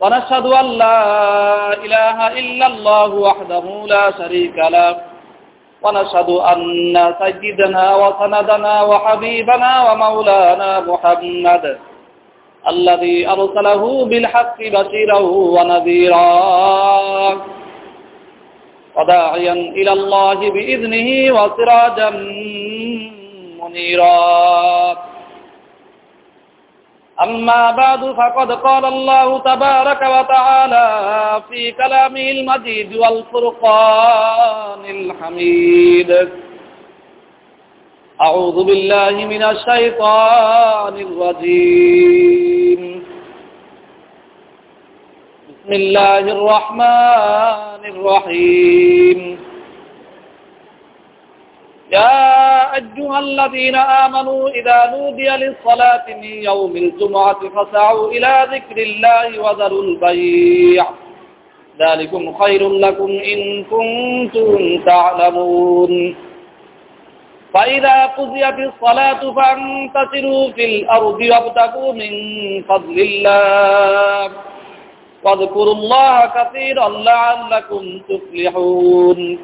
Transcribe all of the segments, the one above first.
ونشهد أن لا إله إلا الله وحده لا شريك له. ونشهد أن سيدنا وسندنا وحبيبنا ومولانا محمد الذي أرسله بالحق بشيرا ونذيرا. وداعيا إلى الله بإذنه وسراجا منيرا. أما بعد فقد قال الله تبارك وتعالى في كلامه المجيد والفرقان الحميد. أعوذ بالله من الشيطان الرجيم. بسم الله الرحمن الرحيم. يا أيها الذين آمنوا إذا نودي للصلاة من يوم الجمعة فسعوا إلى ذكر الله وذروا البيع. ذلكم خير لكم إن كنتم تعلمون. فإذا قضيت الصلاة فانتصروا في الأرض وابتغوا من فضل الله. واذكروا الله كثيرا لعلكم تفلحون.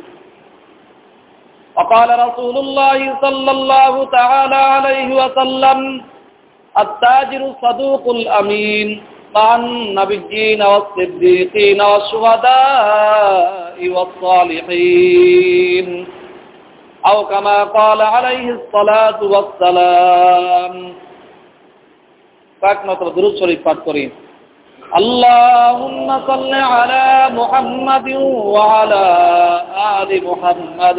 وقال رسول الله صلى الله تعالى عليه وسلم التاجر الصدوق الأمين مع النبيين والصديقين والشهداء والصالحين. أو كما قال عليه الصلاة والسلام. فأكمة الدروس شريف فاتكرين اللهم صل على محمد وعلى آل محمد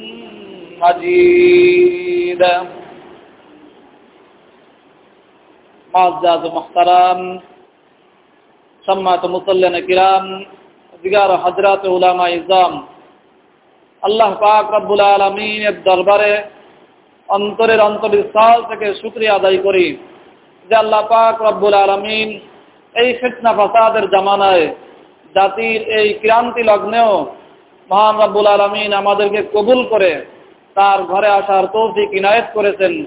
معزز محترم সম্মানিত মুসল্লান কিরাম দিগার হজরত উলামা ইজাম আল্লাহ পাক রব্বুল আলমিনের দরবারে অন্তরের অন্তরস্থল থেকে শুক্রিয়া আদায় করি যে আল্লাহ পাক রব্বুল আলমিন এই ফিতনা ফাসাদের জামানায় জাতির এই ক্রান্তি লগ্নেও মহান রব্বুল আলমিন আমাদেরকে কবুল করে তার ঘরে আসার তৌফিক ইনায়ত করেছেন।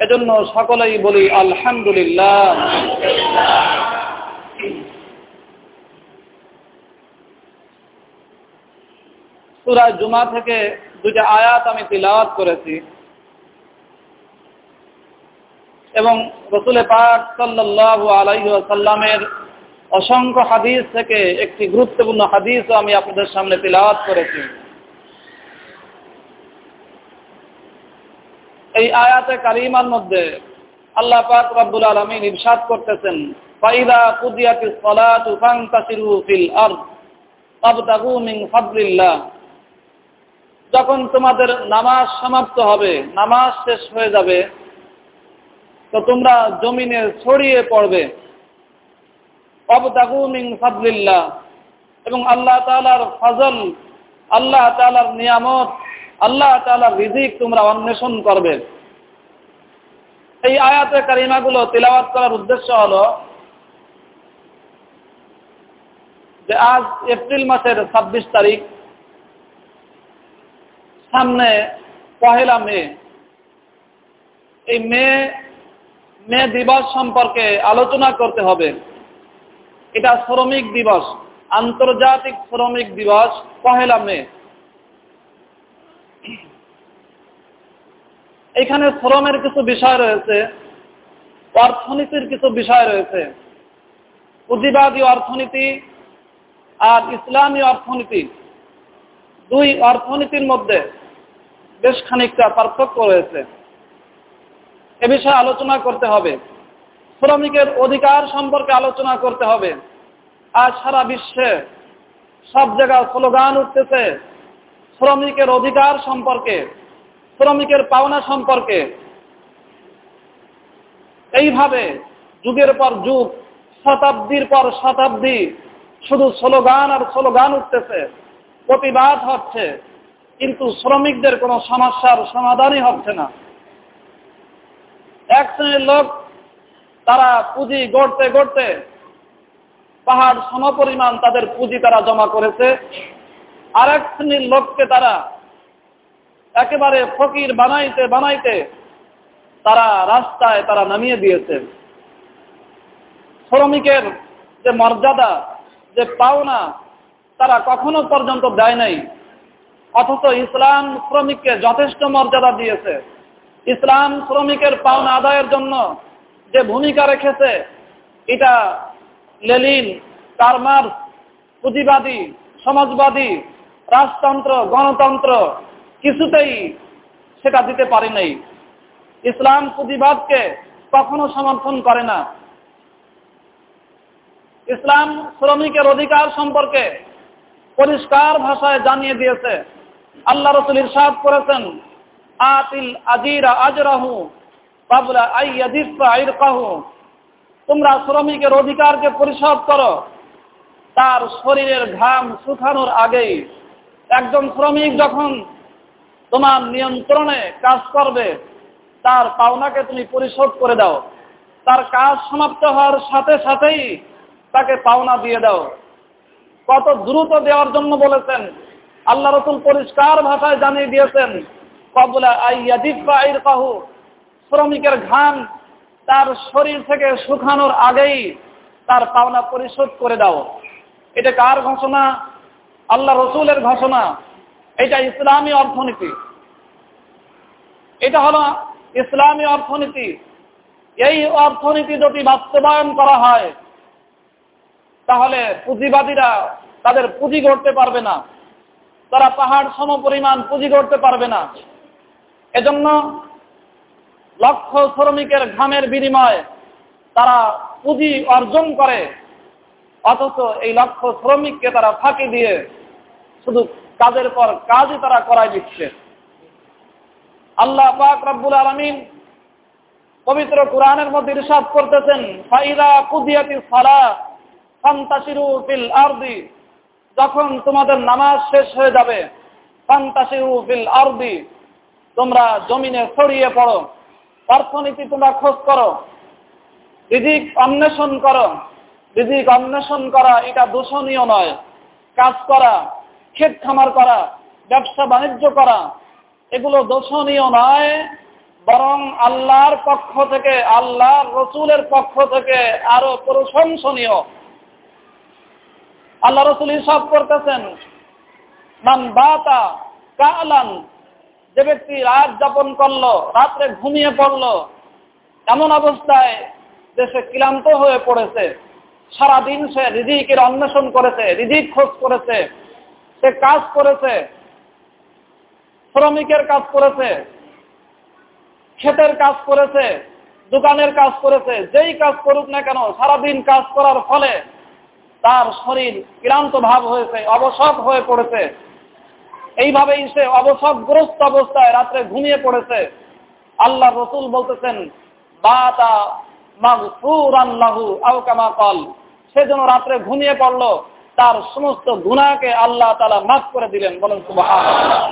এজন্য সকলেই বলি, আলহামদুলিল্লাহ। সুরায় জুমা থেকে দুটা আয়াত আমি তিলাওয়াত করেছি। এবং রসুল পাক সাল্লাহ আলাইসাল্লামের অসংখ্য হাদিস থেকে একটি গুরুত্বপূর্ণ হাদিসও আমি আপনাদের সামনে তিলাওয়াত করেছি। এই আয়াতে কারিমার মধ্যে আল্লাহ পাক রব্বুল আলমিন ইরশাদ করতেছেন যখন তোমাদের নামাজ সমাপ্ত হবে, নামাজ শেষ হয়ে যাবে, তো তোমরা জমিনে ছড়িয়ে পড়বে। অবতাগু মিন ফাদলিল্লাহ। এবং আল্লাহ তাআলার ফজল, আল্লাহ তাআলার নিয়ামত, আল্লাহ তাআলার রিজিক তোমরা অন্বেষণ করবে। এই আয়াতে কারিমাগুলো তিলাওয়াত করার উদ্দেশ্য হলো যে আজ এপ্রিল মাসের ছাব্বিশ তারিখ, সামনে পহেলা মে। এই মে মে দিবস সম্পর্কে আলোচনা করতে হবে। এটা শ্রমিক দিবস, আন্তর্জাতিক শ্রমিক দিবস, পহেলা মে। এখানে শ্রমের কিছু বিষয় রয়েছে, অর্থনীতির কিছু বিষয় রয়েছে। পুঁজিবাদী অর্থনীতি আর ইসলামী অর্থনীতি দুই অর্থনীতির মধ্যে বেশ খানিকটা পার্থক্য রয়েছে। এ বিষয়ে আলোচনা করতে হবে। শ্রমিকের অধিকার সম্পর্কে আলোচনা করতে হবে। আজ সারা বিশ্বে সব জায়গায় স্লোগান উঠতেছে, শ্রমিকের অধিকার সম্পর্কে। শ্রমিকের পাওনা সম্পর্কে। এইভাবে যুগের পর যুগ, শতাব্দীর পর শতাব্দী শুধু স্লোগান আর স্লোগান উঠতেছে, প্রতিবাদ হচ্ছে, কিন্তু শ্রমিকদের কোনো সমস্যার সমাধানই হচ্ছে না। এক শ্রেণির লোক, তারা পুঁজি গড়তে গড়তে পাহাড় সমপরিমাণ তাদের পুঁজি তারা জমা করেছে। আর এক শ্রেণির লোককে তারা একেবারে ফকির বানাইতে বানাইতে তারা রাস্তায় তারা নামিয়ে দিয়েছে। শ্রমিকের যে মর্যাদা, যে পাওনা তারা কখনো পর্যন্ত দেয় নাই। অথচ ইসলাম শ্রমিককে যথেষ্ট মর্যাদা দিয়েছে। ইসলাম শ্রমিকের পাওনা আদায়ের জন্য যে ভূমিকা রেখেছে, এটা লেলিন কারমার্স, পুঁজিবাদী, সমাজবাদী, রাজতন্ত্র, গণতন্ত্র কিছুতেই সেটা দিতে পারে নাই। ইসলাম পুঁজিবাদকে কখনো সমর্থন করে না। ইসলাম শ্রমিকের অধিকার সম্পর্কে পরিষ্কার ভাষায় জানিয়ে দিয়েছে। আল্লাহ রসুল ইরশাদ করেছেন, আতিল আজিরা আজরাহু বাবুলা আইয়াদিফাহু তোমরা শ্রমিকের অধিকারকে পরিশোধ করো। তার শরীরের ঘাম শুকানোর আগেই একজন শ্রমিক যখন তোমার নিয়ন্ত্রণে কাজ করবে, তার পাওনাকে তুমি পরিশোধ করে দাও। তার কাজ সমাপ্ত হওয়ার সাথে সাথেই তাকে পাওনা দিয়ে দাও। কত দ্রুত দেওয়ার জন্য বলেছেন। আল্লাহ রসুল পরিষ্কার ভাষায় জানিয়ে দিয়েছেন, কবলা শ্রমিকের ঘাম তার শরীর থেকে শুকানোর আগেই তার পাওনা পরিশোধ করে দাও। এটা কার ঘোষণা? আল্লাহ রসুলের ঘোষণা। এটা ইসলামী অর্থনীতি। এটা হলো ইসলামী অর্থনীতি। এই অর্থনীতি যদি বাস্তবায়ন করা হয়, তাহলে পুঁজিবাদীরা তাদের পুঁজি গড়তে পারবে না। তারা পাহাড় সম পরিমাণ পুঁজি গড়তে পারবে না। এজন্য লক্ষ শ্রমিকের ঘামের বিনিময়ে তারা পুঁজি অর্জন করে, অথচ এই লক্ষ শ্রমিককে তারা ফাঁকি দিয়ে শুধু কাজের পর কাজই তারা করাই দিচ্ছে। আল্লাহ পাক রব্বুল আলমিন পবিত্র কোরআনের মধ্যে ইরশাদ করতেছেন, ফাইদা কুদিয়াতি সালা ফান্তাসিরু ফিল আরদি যখন তোমাদের নামাজ শেষ হয়ে যাবে ফান্তাসিরু ফিল আরদি তোমরা জমিনে ছড়িয়ে পড়ো। অর্থনীতি তোমরা খোঁজ করো, রিজিক অন্বেষণ করো। রিজিক অন্বেষণ করা এটা দূষণীয় নয়। কাজ করা ক্ষেত খামার করা, ব্যবসা বাণিজ্য করা, এগুলো দোষণীয় নয়। বরং আল্লাহর পক্ষ থেকে, আল্লাহর রসুলের পক্ষ থেকে আরও প্রশংসনীয়। আল্লাহ রসুল হিসাব করতেছেন, মান বাতা কালান যে ব্যক্তি রাত যাপন করল, রাত্রে ঘুমিয়ে পড়ল, এমন অবস্থায় যে সে ক্লান্ত হয়ে পড়েছে। সারাদিন সে রিজিকের অন্বেষণ করেছে, রিজিক খোঁজ করেছে। সে কাজ করেছে, শ্রমিকের কাজ করেছে, ক্ষেতের কাজ করেছে, দোকানের কাজ করেছে, যেই কাজ করুক না কেন, সারাদিন কাজ করার ফলে তার শরীর ক্লান্ত ভাব হয়েছে অবসর হয়ে পড়েছে। এইভাবেই সে অবসরগ্রস্ত অবস্থায় রাত্রে ঘুমিয়ে পড়েছে। আল্লাহ রসুল বলতেছেন বাতা মাগফুরান্লাহু আও কামা কল। সে যেন রাত্রে ঘুমিয়ে পড়ল তার সমস্ত গুণাকে আল্লাহ তালা মাফ করে দিলেন। বলেন, সুবহানাল্লাহ।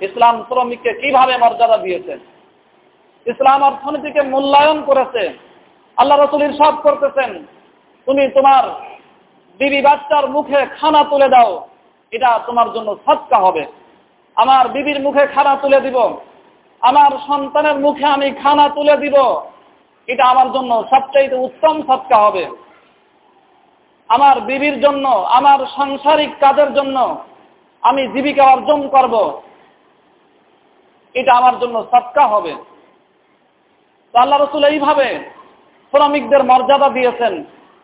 ইসলাম শ্রমিককে কীভাবে মর্যাদা দিয়েছে ইসলাম অর্থনীতিকে মূল্যায়ন করেছে। আল্লাহ রসুল ইরশাদ করতেছেন, তুমি তোমার বিবি বাচ্চার মুখে খানা তুলে দাও, এটা তোমার জন্য সৎকা হবে। আমার বিবির মুখে খানা তুলে দিব, আমার সন্তানের মুখে আমি খানা তুলে দিব, এটা আমার জন্য সবচাইতে উত্তম সৎকা হবে। আমার বিবির জন্য, আমার সাংসারিক কাজের জন্য আমি জীবিকা অর্জন করব। এটা আমার জন্য সৎকা হবে। তো আল্লাহ রসুল এইভাবে শ্রমিকদের মর্যাদা দিয়েছেন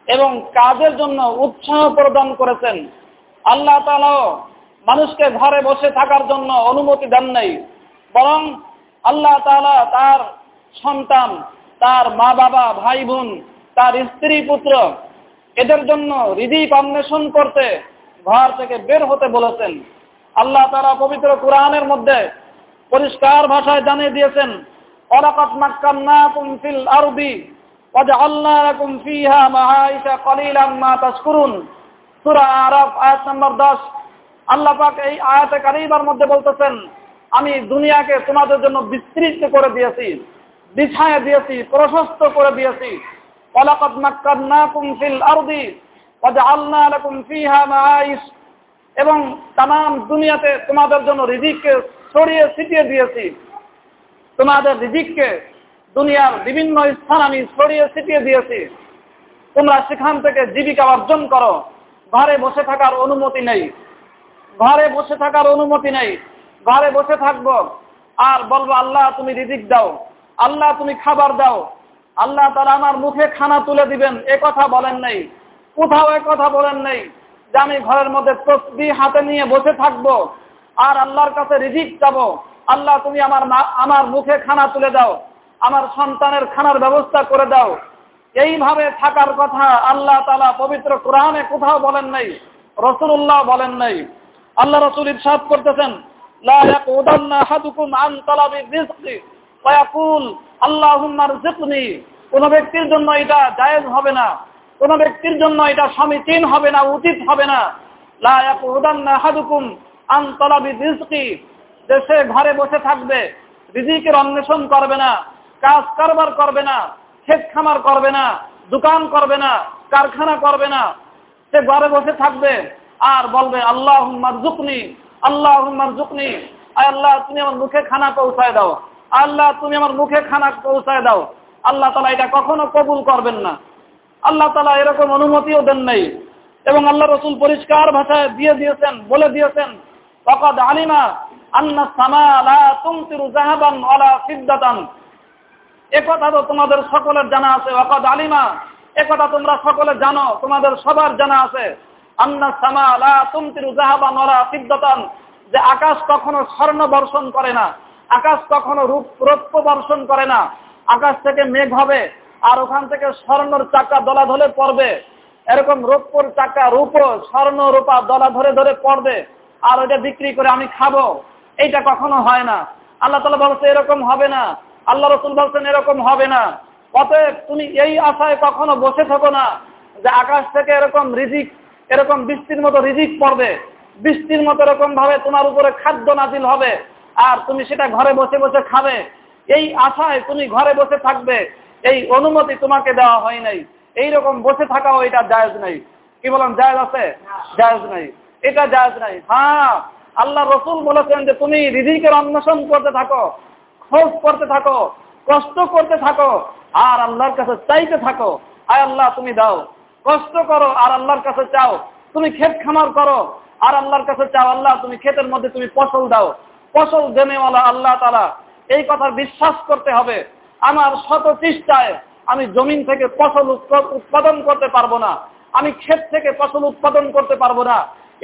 এবং কাজের জন্য উৎসাহ প্রদান করেছেন। আল্লাহ তালাও মানুষকে ঘরে বসে থাকার জন্য অনুমতি দেন নাই, বরং আল্লাহ তালা তার সন্তান, তার মা বাবা ভাই বোন তার স্ত্রী পুত্র এদের জন্য রিজিক অন্বেষণ করতে ঘর থেকে বের হতে বলেছেন। আল্লাহ তারা পবিত্র কোরআনের মধ্যে পরিষ্কার ভাষায় জানিয়ে দিয়েছেন আরাফ আয়াত নম্বর 10 আল্লাহ পাক এই আয়াতে মধ্যে বলতেছেন, আমি দুনিয়াকে তোমাদের জন্য বিস্তৃত করে দিয়েছি, বিছায় দিয়েছি, প্রশস্ত করে দিয়েছি। ওয়ালাকাত মাক্কান্নাকুম ফিল আরদি ওয়াজআলনা লাকুম ফিহা মাআইশ। এবং তাম দুনিয়াতে তোমাদের জন্য রিজিককে ছড়িয়ে ছিটিয়ে দিয়েছি। তোমাদের রিজিককে দুনিয়ার বিভিন্ন স্থান আমি ছড়িয়ে ছিটিয়ে দিয়েছি। তোমরা সেখান থেকে জীবিকা অর্জন করো। ঘরে বসে থাকার অনুমতি নেই। ঘরে বসে থাকার অনুমতি নেই। ঘরে বসে থাকব। আর বলব, আল্লাহ তুমি রিজিক দাও। আল্লাহ তুমি খাবার দাও। আল্লাহ তারা আমার মুখে খানা তুলে দিবেন, এ কথা বলেন নেই। কোথাও এ কথা বলেন নেই যে আমি ঘরের মধ্যে তসবি হাতে নিয়ে বসে থাকব আর আল্লাহর কাছে রিজিক যাব আল্লাহ, তুমি আমার আমার মুখে খানা তুলে দাও, আমার সন্তানের খানার ব্যবস্থা করে দাও। এইভাবে থাকার কথা আল্লাহ তালা পবিত্র কোরআনে কোথাও বলেন নাই রসুল্লাহ বলেন নাই। আল্লাহ রসুল ইরশাদ করতেছেন কোন ব্যক্তির জন্য এটা জায়েজ হবে না। কোন ব্যক্তির জন্য এটা সমীচীন হবে না, উচিত হবে না। দেশে ঘরে বসে থাকবে রিজিকের অন্বেষণ করবে না, কাজ কারবার করবে না ক্ষেত খামার করবে না, দোকান করবে না, কারখানা করবে না। সে ঘরে বসে থাকবে আর বলবে আল্লাহ জুকনি আল্লাহ জুকনি আল্লাহ, তুমি আমার মুখে খানা পৌঁছায় দাও। আল্লাহ, তুমি আমার মুখে খানা পৌঁছায় দাও। আল্লাহ তালা এটা কখনো কবুল করবেন না। আল্লাহ তালা এরকম অনুমতিও দেন নাই। এবং আল্লাহ রসুল পরিষ্কার ভাষায় দিয়ে দিয়েছেন, বলে দিয়েছেন আলিমা আন্না সামা লা তুমতিরু জাহাবান ওয়ালা ফিদ্দাতান। একথা তো তোমাদের সকলের জানা আছে আলিমা। তোমরা সকলে জানো, তোমাদের সবার জানা আছে, আন্না সামা লা তুমতিরু জাহাবান ওয়ালা ফিদ্দাতান। যে আকাশ কখনো স্বর্ণ বর্ষণ করে না। আকাশ কখনো রূপ রৌপ্য বর্ষণ করে না। আকাশ থেকে মেঘ হবে আর ওখান থেকে স্বর্ণর চাকা দলা ধরে পড়বে। এরকম রৌপ্যর চাকা, রূপ, স্বর্ণ, রূপা দলা ধরে ধরে পড়বে। আর ওইটা বিক্রি করে আমি খাব। এইটা কখনো হয় না। আল্লাহ তালা বলছে, এরকম হবে না। আল্লাহ রসুল বলছেন, এরকম হবে না। অতএব তুমি এই আশায় কখনো বসে থাকো না যে আকাশ থেকে এরকম রিজিক, এরকম বৃষ্টির মতো রিজিক পড়বে। বৃষ্টির মতো এরকম ভাবে তোমার উপরে খাদ্য নাজিল হবে। আর তুমি সেটা ঘরে বসে বসে খাবে। এই আশায় তুমি ঘরে বসে থাকবে। এই অনুমতি তোমাকে দেওয়া হয় নাই। এইরকম বসে থাকাও এটা জায়জ নাই। কি বলেন, জায়জ আছে? জায়জ নাই। এটা জায়জ নাই। হ্যাঁ আল্লাহ রসুল বলেছেন যে তুমি রিজিকের অন্বেষণ করতে থাকো, খোঁজ করতে থাকো, কষ্ট করতে থাকো, আর আল্লাহর কাছে চাইতে থাকো। আয় আল্লাহ, তুমি দাও। কষ্ট করো, আর আল্লাহর কাছে চাও। তুমি ক্ষেত খামার করো, আর আল্লাহর কাছে চাও। আল্লাহ, তুমি ক্ষেতের মধ্যে তুমি ফসল দাও। ফসল দেনেওয়ালা আল্লাহ তালা এই কথা বিশ্বাস করতে হবে। আমার শত চেষ্টায় আমি জমিন থেকে ফসল উৎপাদন করতে পারব না। আমি ক্ষেত থেকে ফসল উৎপাদন করতে পারব না।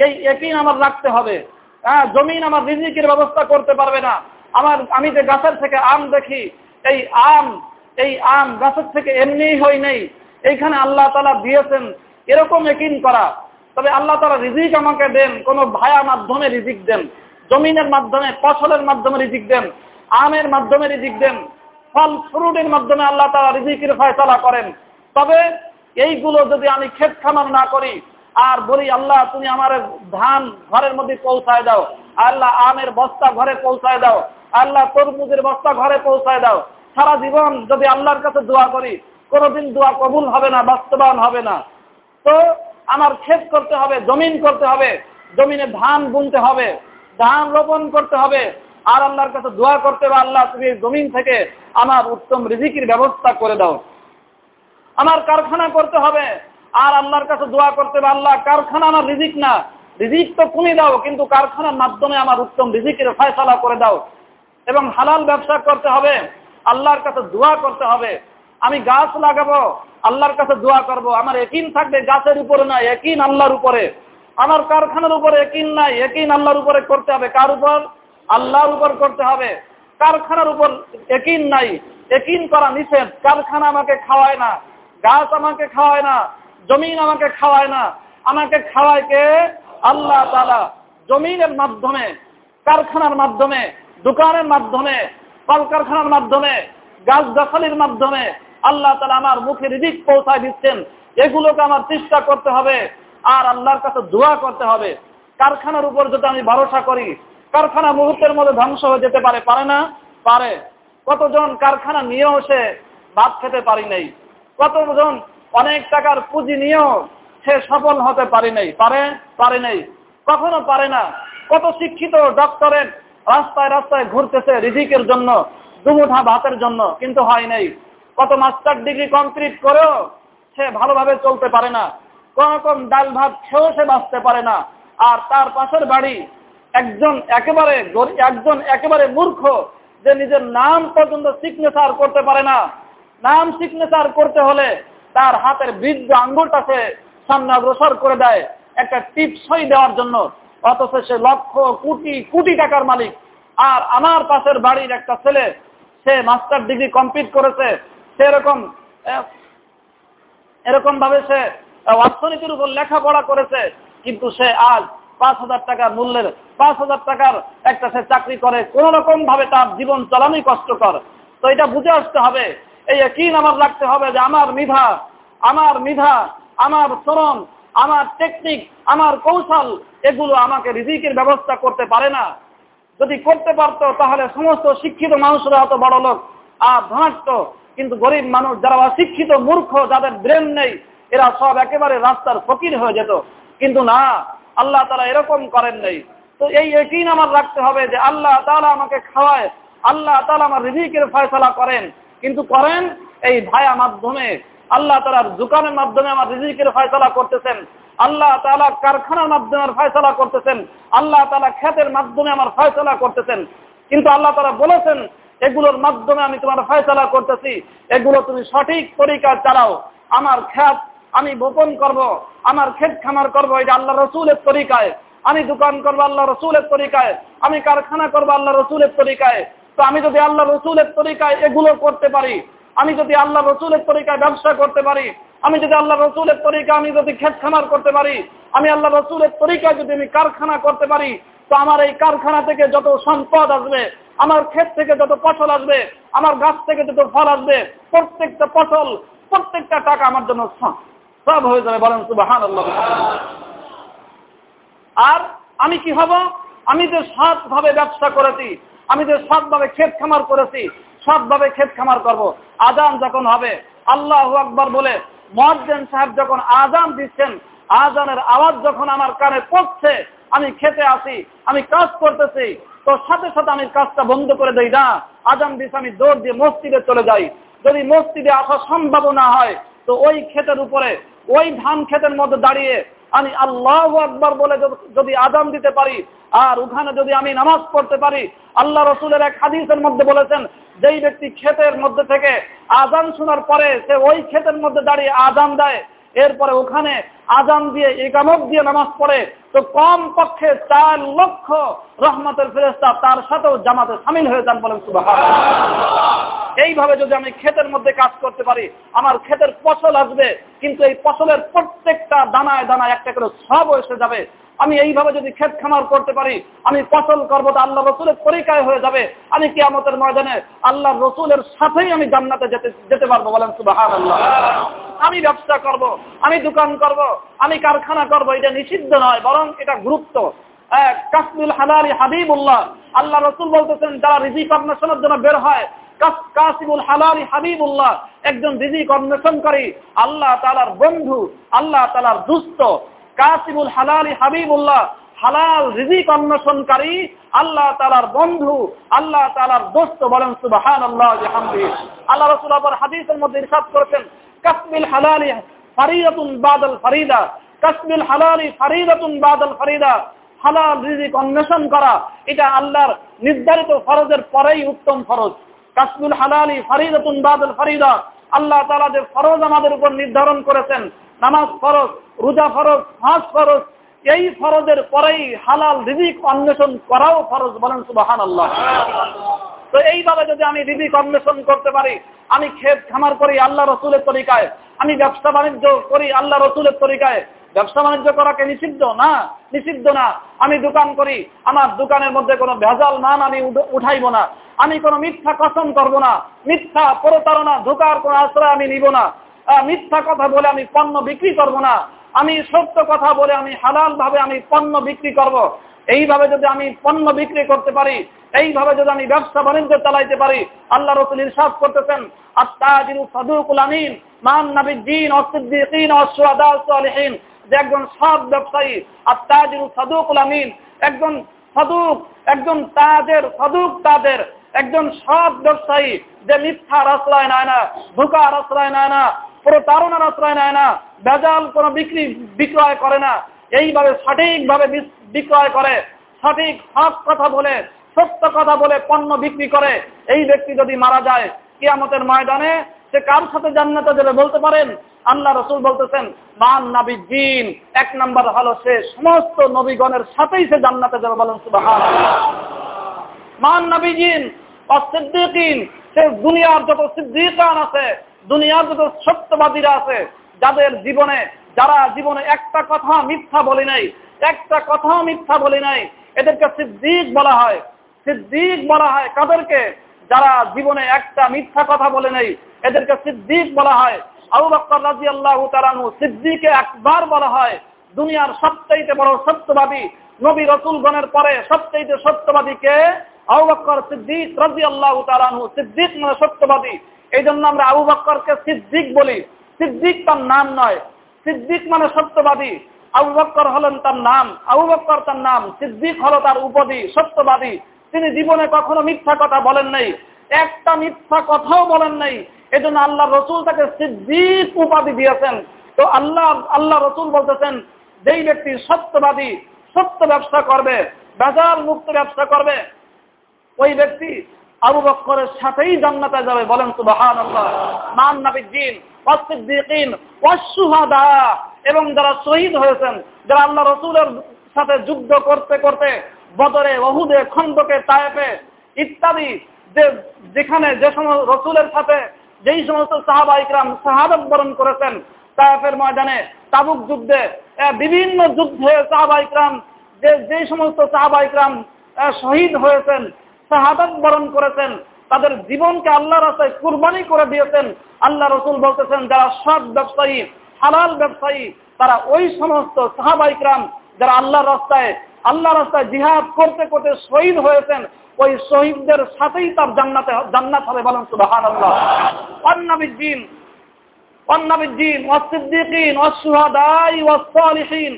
এই একই আমার রাখতে হবে। হ্যাঁ জমিন আমার রিজিকের ব্যবস্থা করতে পারবে না। আমার, আমি যে গাছের থেকে আম দেখি, এই আম এই আম গাছের থেকে এমনি হই নেই। এইখানে আল্লাহ তালা দিয়েছেন এরকম একিন করা। তবে আল্লাহ তালা রিজিক আমাকে দেন, কোন ভায়া মাধ্যমে রিজিক দেন। জমিনের মাধ্যমে, ফসলের মাধ্যমে রিজিক দেন, আমের মাধ্যমে রিজিক দেন, ফল, ফ্রুটের মাধ্যমে আল্লাহ তালা রিজিকের ফয়সলা করেন। তবে এইগুলো যদি আমি ক্ষেত খামার না করি, আর বলি, আল্লাহ, তুমি আমার ধান ঘরের মধ্যে পৌঁছায় দাও। আল্লাহ, আমের বস্তা ঘরে পৌঁছায় দাও। আল্লাহ, তরমুজের বস্তা ঘরে পৌঁছায় দাও। সারা জীবন যদি আল্লাহর কাছে দোয়া করি, কোনোদিন দোয়া কবুল হবে না, বাস্তবায়ন হবে না। তো আমার ক্ষেত করতে হবে, জমিন করতে হবে, জমিনে ধান বুনতে হবে। ধান রোপণ করতে হবে। আর আল্লাহর কাছে দোয়া করতে হবে, আল্লাহ তুমি জমিন থেকে আমার উত্তম রিজিকির ব্যবস্থা করে দাও। আমার কারখানা করতে হবে, আর আল্লাহর কাছে দোয়া করতে হবে, আল্লাহ, কারখানা আমার রিজিক না। রিজিক তো তুমি দাও, কিন্তু কারখানার মাধ্যমে আমার উত্তম রিজিকের ফয়সলা করে দাও। এবং হালাল ব্যবসা করতে হবে, আল্লাহর কাছে দোয়া করতে হবে। আমি গাছ লাগাবো, আল্লাহর কাছে দোয়া করব। আমার একিন থাকবে গাছের উপরে না একিন আল্লাহর উপরে। আমার কারখানার উপরে একিন নাই একিন আল্লাহর উপরে করতে হবে। কার উপর? আল্লাহর উপর করতে হবে। কারখানার উপর একিন নাই একিন করা নিষেধ। কারখানা আমাকে খাওয়ায় না, গাছ আমাকে খাওয়ায় না, জমিন আমাকে খাওয়ায় না। আমাকে খাওয়ায় কে? আল্লাহ তালা জমিনের মাধ্যমে, কারখানার মাধ্যমে, দোকানের মাধ্যমে, কলকারখানার মাধ্যমে গাছ গাছালির মাধ্যমে আল্লাহ তালা আমার মুখে রিদিক পৌঁছায় দিচ্ছেন। এগুলোকে আমার চেষ্টা করতে হবে। আর আল্লাহর কাছে দোয়া করতে হবে। কারখানার উপর যদি আমি ভরসা করি, কারখানা মুহূর্তের মধ্যে ধ্বংস হয়ে যেতে পারে পারে না? পারে। কতজন কারখানা নিয়েও সে ভাত খেতে পারি নাই? কতজন অনেক টাকার পুঁজি নিয়েও সে সফল হতে পারি নাই? পারে? পারে নাই। কখনো পারে না। কত শিক্ষিত ডক্টরেট রাস্তায় রাস্তায় ঘুরতেছে রিজিকের জন্য, দুমুঠা ভাতের জন্য, কিন্তু হয় নাই। কত মাস্টার ডিগ্রি কমপ্লিট করেও সে ভালোভাবে চলতে পারে না। কোন রকম ডাল ভাত খেয়েও সে বাঁচতে পারে না। আর তার পাশের বাড়ি একজন একেবারে একজন একেবারে মূর্খ, যে নিজের নাম পর্যন্ত সিগনেচার করতে পারে না। নাম সিগনেচার করতে হলে তার হাতের বৃদ্ধ আঙ্গুলটাকে সামনে অগ্রসর করে দেয় একটা টিপসই দেওয়ার জন্য। অথচ সে লক্ষ, কোটি কোটি টাকার মালিক। আর আমার পাশের বাড়ির একটা ছেলে, সে মাস্টার ডিগ্রি কমপ্লিট করেছে। সেরকম এরকম ভাবে সে অর্থনীতির উপর লেখাপড়া করেছে, কিন্তু সে আজ পাঁচ হাজার টাকার মূল্যের, পাঁচ হাজার টাকার একটা সে চাকরি করে কোন রকম ভাবে তার জীবন চালানোই কষ্টকর। তো এটা বুঝে আসতে হবে, এই একই আমার রাখতে হবে যে আমার মিধা আমার মিধা আমার শ্রম আমার টেকনিক আমার কৌশল, এগুলো আমাকে রিজিকের ব্যবস্থা করতে পারে না। যদি করতে পারত, তাহলে সমস্ত শিক্ষিত মানুষরা হতো বড় লোক আর ধনাট্য কিন্তু গরিব মানুষ যারা অশিক্ষিত মূর্খ, যাদের ব্রেন নেই এরা সব একেবারে রাস্তার ফকির হয়ে যেত। কিন্তু না, আল্লাহ তারা এরকম করেন নেই। তো এই একিন আমার রাখতে হবে যে আল্লাহ তালা আমাকে খাওয়ায়, আল্লাহ তালা আমার রিজিকের ফয়সলা করেন। কিন্তু করেন এই ভায়া মাধ্যমে, আল্লাহ তালার দোকানের মাধ্যমে আমার রিজিকের ফয়সলা করতেছেন। আল্লাহ তালা কারখানার মাধ্যমে আমার ফয়সলা করতেছেন। আল্লাহ তালা খ্যাতের মাধ্যমে আমার ফয়সলা করতেছেন। কিন্তু আল্লাহ তালা বলেছেন, এগুলোর মাধ্যমে আমি তোমার ফয়সলা করতেছি। এগুলো তুমি সঠিক তরিকা চালাও। আমার খ্যাত আমি বপন করব, আমার ক্ষেত খামার করব এটা আল্লাহ রসুলের তরিকায়। আমি দোকান করব আল্লাহ রসুলের তরিকায়। আমি কারখানা করব আল্লাহ রসুলের তরিকায়। তো আমি যদি আল্লাহ রসুলের তরিকায় এগুলো করতে পারি, আমি যদি আল্লাহ রসুলের তরিকায় ব্যবসা করতে পারি, আমি যদি আল্লাহ রসুলের তরিকা আমি যদি ক্ষেত খামার করতে পারি, আমি আল্লাহ রসুলের তরিকায় যদি আমি কারখানা করতে পারি, তো আমার এই কারখানা থেকে যত সম্পদ আসবে, আমার ক্ষেত থেকে যত ফসল আসবে, আমার গাছ থেকে যত ফল আসবে, প্রত্যেকটা ফসল, প্রত্যেকটা টাকা আমার জন্য সব হয়ে যাবে, বলেন সুবাহান আর আমি কি হব? আমি যে সৎভাবে ব্যবসা করেছি, আমি যে সৎভাবে ক্ষেত খামার করেছি, সৎভাবে ক্ষেত খামার করব। আজান যখন হবে, আল্লাহ আকবর বলে, মহাজ্জেন সাহেব যখন আজান দিচ্ছেন, আজানের আওয়াজ যখন আমার কানে পড়ছে, আমি খেতে আসি, আমি কাজ করতেছি, তো সাথে সাথে আমি কাজটা বন্ধ করে দেই না। আজান দিচ্ছে আমি দৌড় দিয়ে মসজিদে চলে যাই। যদি মসজিদে আসা সম্ভাবনা হয়, তো ওই ক্ষেতের উপরে ওই ধান খেতের মধ্যে দাঁড়িয়ে আমি আল্লাহ আকবর বলে যদি আদান দিতে পারি, আর ওখানে যদি আমি নামাজ পড়তে পারি, আল্লাহ রসুলের এক হাদিসের মধ্যে বলেছেন, যেই ব্যক্তি ক্ষেতের মধ্যে থেকে আজান শোনার পরে সে ওই ক্ষেতের মধ্যে দাঁড়িয়ে আজান দেয়, এরপরে ওখানে আজান দিয়ে একামত দিয়ে নামাজ পড়ে তো কম পক্ষে চার লক্ষ রহমতের ফেরেস্তা তার সাথেও জামাতে সামিল হয়ে যান বলেন সুবাহ এইভাবে যদি আমি ক্ষেতের মধ্যে কাজ করতে পারি আমার ক্ষেতের ফসল আসবে কিন্তু এই ফসলের প্রত্যেকটা দানায় দানায় একটা করে সব এসে যাবে। আমি এইভাবে যদি ক্ষেত খামার করতে পারি আমি ফসল করব তো আল্লাহ রসুলের পরিকায় হয়ে যাবে। আমি কিয়ামতের ময়দানে আল্লাহ রসুলের সাথেই আমি জান্নাতে যেতে যেতে পারব বলেন সুবাহ আমি ব্যবসা করব, আমি দোকান করব, আমি কারখানা করব, এটা নিষিদ্ধ নয়, বরং এটা গুরুত্ব। কাসমিল হালালি হাবিবুল্লাহ, আল্লাহ রসুল বলতেছেন, যারা রিজিক অন্বেষণের জন্য বের হয় হালালি হাবিবুল্লাহ, একজন রিজিক আল্লাহ তালার বন্ধু, আল্লাহ তালার দুস্থ। কাসিমুল হালালি হাবিবুল্লাহ, হালাল রিজিক অন্বেষণকারী আল্লাহ তালার বন্ধু, আল্লাহ তালার দোস্ত বলেন সুবাহান আল্লাহ আল্লাহ রসুল আবার হাদিসের মধ্যে ইরশাদ করেছেন, কাসমিল হালালি ফারিদাতুন ফারিদা, কাসমিল হালালি ফারিদাতুন বাদল ফারিদা। হালাল রিজিক অন্বেষণ করা, এটা আল্লাহর নির্ধারিত ফরজের পরেই উত্তম ফরজ। কাসবুল হালালি ফারিদাতুন বাদুল ফারিদা। আল্লাহ তাআলা যে ফরজ আমাদের উপর নির্ধারণ করেছেন, নামাজ ফরজ, রোজা ফরজ, হাজ ফরজ, এই ফরজের পরেই হালাল রিজিক অন্বেষণ করাও ফরজ বলেন সুবাহান আল্লাহ তো এইভাবে যদি আমি রিজিক অন্বেষণ করতে পারি, আমি ক্ষেত খামার করি আল্লাহ রসুলের তরিকায়, আমি ব্যবসা বাণিজ্য করি আল্লাহ রসুলের তরিকায়, ব্যবসা বাণিজ্য করাকে নিষিদ্ধ? না নিষিদ্ধ না। আমি দোকান করি, আমার দোকানের মধ্যে কোনো ভেজাল মান আমি উঠাইব না। আমি কোনো মিথ্যা কসম করব না। মিথ্যা প্রতারণা, ধোকার, কোনো আশ্রয় আমি নিব না। মিথ্যা কথা বলে আমি পণ্য বিক্রি করব না। আমি সত্য কথা বলে আমি হালাল ভাবে আমি পণ্য বিক্রি করব। এইভাবে যদি আমি পণ্য বিক্রি করতে পারি, এইভাবে যদি আমি ব্যবসা বাণিজ্য চালাইতে পারি, আল্লাহ রসুল ইরশাদ করতেছেন সাদুকুল আমিন, মান যে একজন ব্যবসায়ী সাদুকুল আমিন, একজন সাদুক, একজন তাদের সাদুক তাদের একজন সৎ ব্যবসায়ী, যে মিথ্যার আশ্রয় নেয় না, ধোকার আশ্রয় নেয় না, প্রতারণার আশ্রয় নেয় না, বেজাল কোনো বিক্রি, বিক্রয় করে না এইভাবে সঠিকভাবে বিক্রয় করে, সঠিক হক কথা বলে, সত্য কথা বলে পণ্য বিক্রি করে, এই ব্যক্তি যদি মারা যায়, কিয়ামতের ময়দানে সে কার সাথে জান্নাতে যাবে বলতে পারেন? আল্লাহ রসুল বলতেছেন, মান নাবি জিন এক নম্বর হলো সে সমস্ত নবীগণের সাথেই সে জান্নাতে যাবে বলেন মান নাবি জিন অসিদ্দিকিন। সে দুনিয়ার যত সিদ্দিকান আছে, দুনিয়ার যত সত্যবাদীরা আছে, যাদের জীবনে যারা জীবনে একটা কথা মিথ্যা বলে নাই, একটা কথা মিথ্যা বলে নাই, এদেরকে সিদ্দিক বলা হয়। সিদ্দিক বলা হয় কাদেরকে? যারা জীবনে একটা মিথ্যা কথা বলে নাই, এদেরকে সিদ্দিক বলা হয়। আবু বক্কর রাজি আল্লাহ তারানু সিদ্দিকে একবার বলা হয়, দুনিয়ার সবচাইতে বড় সত্যবাদী নবী রসুলগণের পরে সবচাইতে সত্যবাদীকে আবু বক্কর সিদ্দিক রাজি আল্লাহ তারানু সিদ্দিক মানে সত্যবাদী। এই জন্য আমরা আবু বক্করকে সিদ্দিক বলি। সিদ্দিক তার নাম নয়। সিদ্দিক মানে সত্যবাদী। আবু বক্কর হলেন তার নাম। আবু বক্কর তার নাম, সিদ্দিক হলো তার উপাধি সত্যবাদী। তিনি জীবনে কখনো মিথ্যা কথা বলেন নাই। একটা মিথ্যা কথাও বলেন নাই। এজন্য আল্লাহ রসুল তাকে সিদ্দিক উপাধি দিয়েছেন। তো আল্লাহ আল্লাহ রসুল বলতেছেন, যেই ব্যক্তি সত্যবাদী, সত্য ব্যবসা করবে, বেজাল মুক্ত ব্যবসা করবে, ওই ব্যক্তি আবু বক্করের সাথেই জান্নাতে যাবে, বলেন সুবাহান আল্লাহ মান নাবিদ্দিন ওয়াসিদ্দিকিন ওয়াসুহাদা এবং যারা শহীদ হয়েছেন, যারা আল্লাহ রসুলের সাথে যুদ্ধ করতে করতে বদরে, ওহুদে, খন্দকে, তায়েফে ইত্যাদি, যে যেখানে যে সমস্ত রসুলের সাথে, যেই সমস্ত সাহাবা ইকরাম শাহাদত বরণ করেছেন, তায়েফের ময়দানে, তাবুক যুদ্ধে বিভিন্ন যুদ্ধে সাহাবা ইকরাম, যে যেই সমস্ত সাহাবা ইকরাম শহীদ হয়েছেন শাহাদত বরণ করেছেন, তাদের জীবনকে আল্লাহ রাস্তায় কুরবানি করে দিয়েছেন। আল্লাহ রসুল বলতেছেন, যারা সৎ ব্যবসায়ী, হালাল ব্যবসায়ী, তারা ওই সমস্ত সাহাবাইকরাম যারা আল্লাহ রাস্তায় আল্লাহ রাস্তায় জিহাদ করতে করতে শহীদ হয়েছেন, ওই শহীদদের সাথেই তার জান্নাতে, জান্নাত হবে বলেন সুবাহান আল্লাহ অন্নাবিদ্দিন অন্নাবিদ্দিন, অসিদ্দিকিন, অসুহাদাই ওয়াসলিহীন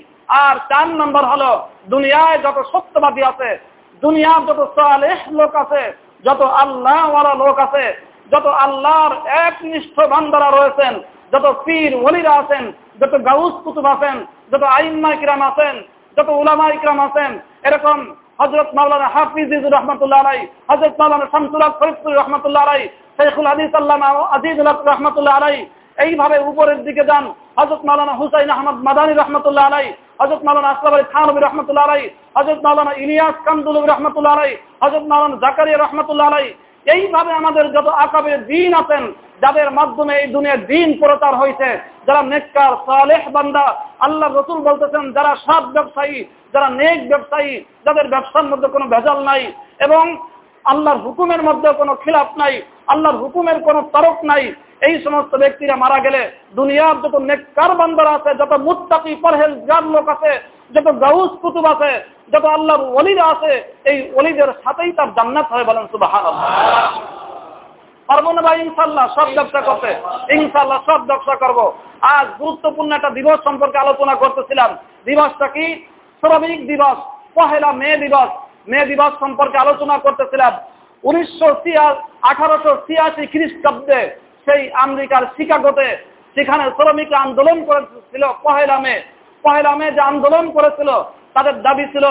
আর চার নম্বর হলো, দুনিয়ায় যত সত্যবাদী আছে দুনিয়ার যত সালেহ লোক আছে, যত আল্লাহওয়ালা লোক আছে, যত আল্লাহর একনিষ্ঠ বান্দারা রয়েছেন, যত পীর ওলিরা আছেন, যত গাউস কুতুব আছেন, যত আইম্মা ইকরাম আছেন, যত উলামা ইকরাম আছেন, এরকম হজরত মাওলানা হাফিজুর রহমতুল্লাহ আলাই হজরত মাওলানা শামসুল্লাহ ফরিদুর রহমতুল্লাহ আলাই শেখুল হাদিস আল্লাহ আজিজুল রহমতুল্লাহ আলাই এইভাবে উপরের দিকে যান হজরত মাওলানা হুসাইন আহমদ মাদানী রহমতুল্লাহ আলাই হজরত মাওলানা আসলাম আলী খানবী রহমতুল্লাহ আলাই হজরত মাওলানা ইলিয়াস কামদুল রহমতুল্লাহ আলাই হজরত মাওলানা জাকারিয়া রহমতুল্লাহ আলাই এইভাবে আমাদের যত আকাবে দিন আছেন, যাদের মাধ্যমে এই দুনিয়ার দিন প্রচার হয়েছে যারা নেককার, সালেহ বান্দা, আল্লাহ রসুল বলতেছেন, যারা সৎ ব্যবসায়ী, যারা নেক ব্যবসায়ী, যাদের ব্যবসার মধ্যে কোনো ভেজাল নাই এবং আল্লাহর হুকুমের মধ্যে কোনো খিলাফ নাই, আল্লাহর হুকুমের কোনো তরক নাই এই সমস্ত ব্যক্তিরা মারা গেলে দুনিয়ার যত নেককার বান্দার আছে, যত মুত্তাকি পরহেজগার লোক আছে, যত গাউস কুতুব আছে, যত আল্লাহর ওলিরা আছে, এই ওলিদের সাথেই তার জান্নাত হয় বলেন সুবাহান পারব না ভাই ইনশাল্লাহ সব ব্যবসা করতে। ইনশাল্লাহ সব ব্যবসা করব। আজ গুরুত্বপূর্ণ একটা দিবস সম্পর্কে আলোচনা করতেছিলাম। দিবসটা কি? শ্রমিক দিবস, পহেলা মে দিবস। মে দিবস সম্পর্কে আলোচনা করতেছিলাম। উনিশশো ছিয়া আঠারোশো ছিয়াশি খ্রিস্টাব্দে সেই আমেরিকার শিকাগোতে সেখানে শ্রমিকরা আন্দোলন করেছিল পহেলা মে। পহেলা মে যে আন্দোলন করেছিল, তাদের দাবি ছিল,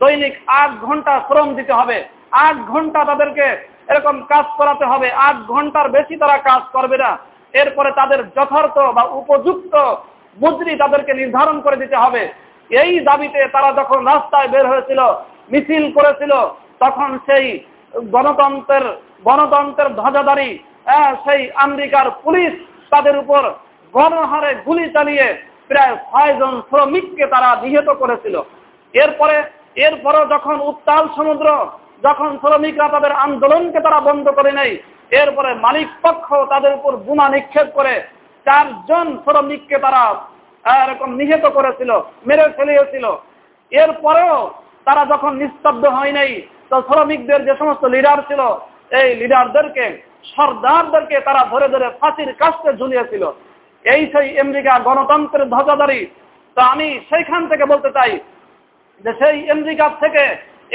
দৈনিক আট ঘণ্টা শ্রম দিতে হবে। আট ঘণ্টা তাদেরকে এরকম কাজ করাতে হবে। আট ঘণ্টার বেশি তারা কাজ করবে না। এরপরে তাদের যথার্থ বা উপযুক্ত মজুরি তাদেরকে নির্ধারণ করে দিতে হবে। এই দাবিতে তারা যখন রাস্তায় বের হয়েছিল, মিছিল করেছিল, তখন সেই গণতন্ত্রের গণতন্ত্রের ধ্বজাধারী সেই আমেরিকার পুলিশ তাদের উপর গণহারে গুলি চালিয়ে প্রায় ছয়জন শ্রমিককে তারা নিহত করেছিল। এরপরে, এরপরও যখন উত্তাল সমুদ্র, যখন শ্রমিকরা তাদের আন্দোলনকে তারা বন্ধ করে নেই এরপরে মালিক পক্ষ তাদের উপর বোমা নিক্ষেপ করে চারজন শ্রমিককে তারা এরকম নিহত করেছিল, মেরে ফেলিয়েছিল এরপরেও তারা যখন নিস্তব্ধ হয় নাই, তো শ্রমিকদের যে সমস্ত লিডার ছিল, এই লিডারদেরকে সর্দারদেরকে তারা ধরে ধরে ফাঁসির কাছে ঝুলিয়েছিল। এই সেই আমেরিকা গণতন্ত্রের ধ্বজাধারী। তো আমি সেইখান থেকে বলতে চাই যে সেই আমেরিকা থেকে